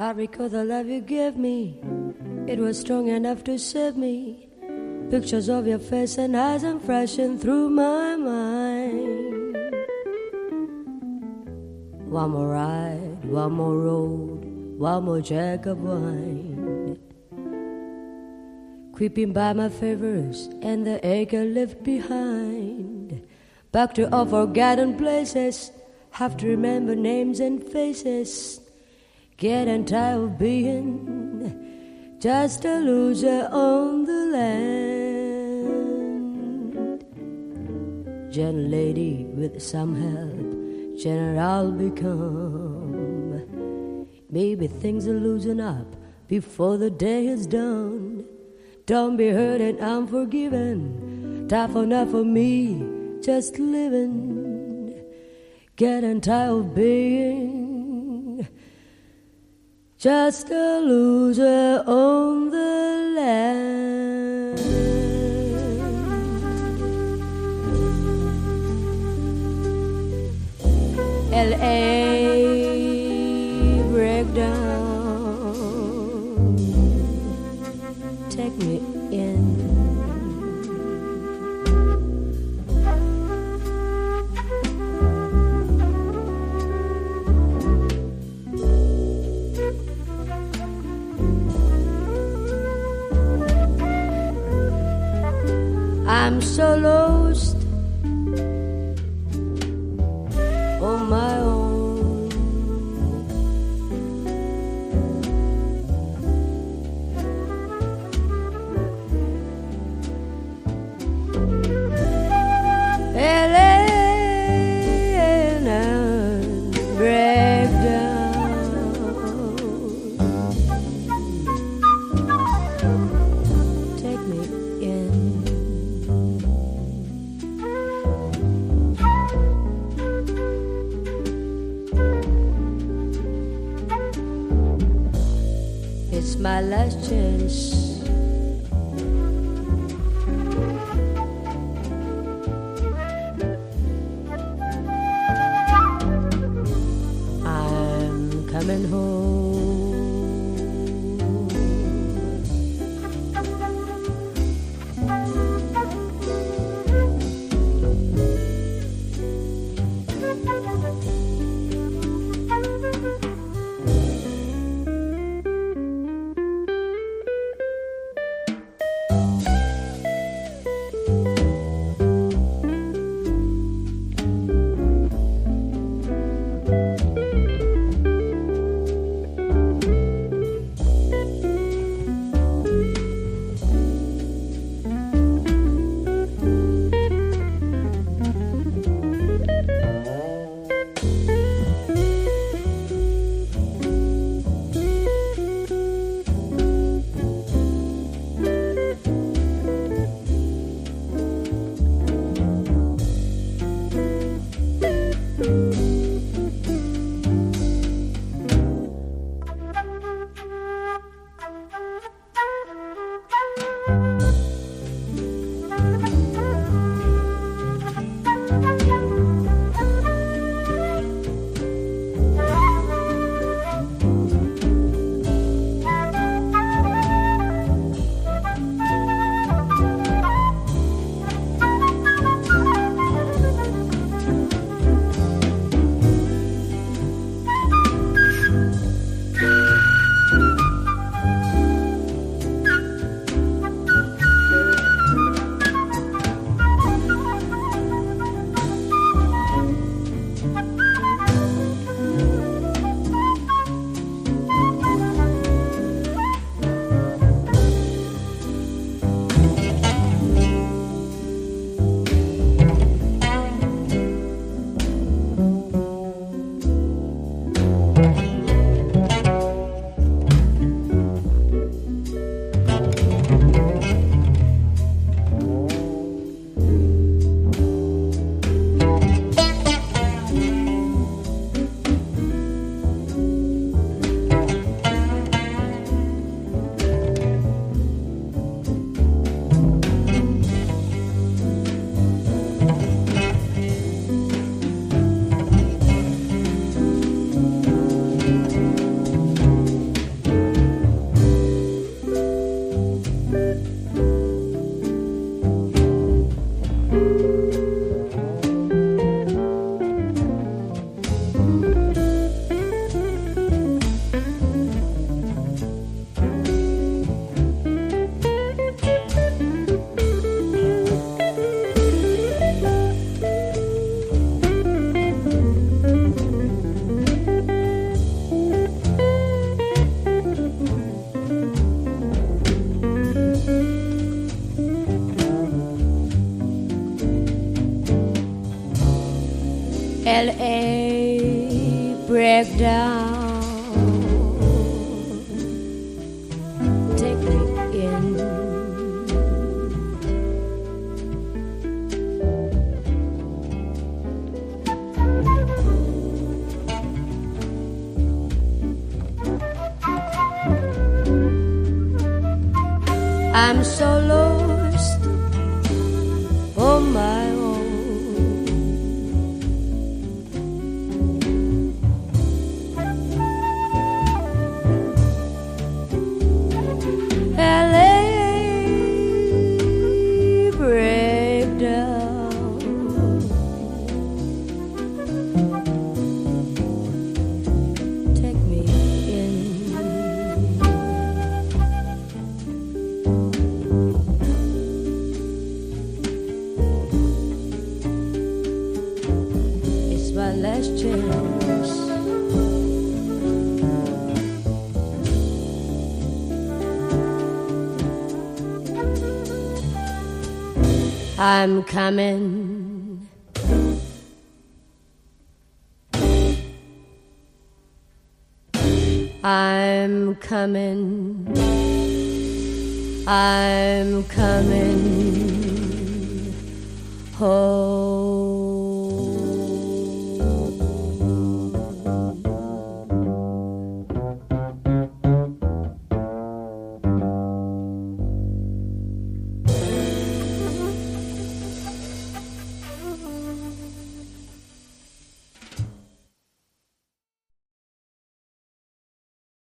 I recall the love you gave me. It was strong enough to save me. Pictures of your face and eyes and flashing through my mind. One more ride, one more road, one more jug of wine. Creeping by my favors and the acre left behind. Back to all forgotten places, have to remember names and faces. Getting tired of being just a loser on the land. Gentle lady with some help, general become. Maybe things are losing up before the day is done. Don't be hurt and unforgiven. Tough enough for me, just living. Getting tired of being just a loser on the land. L.A. breakdown, las chance. 嗯。LA breakdown. Take me in. I'm so I'm coming. I'm coming. I'm coming home.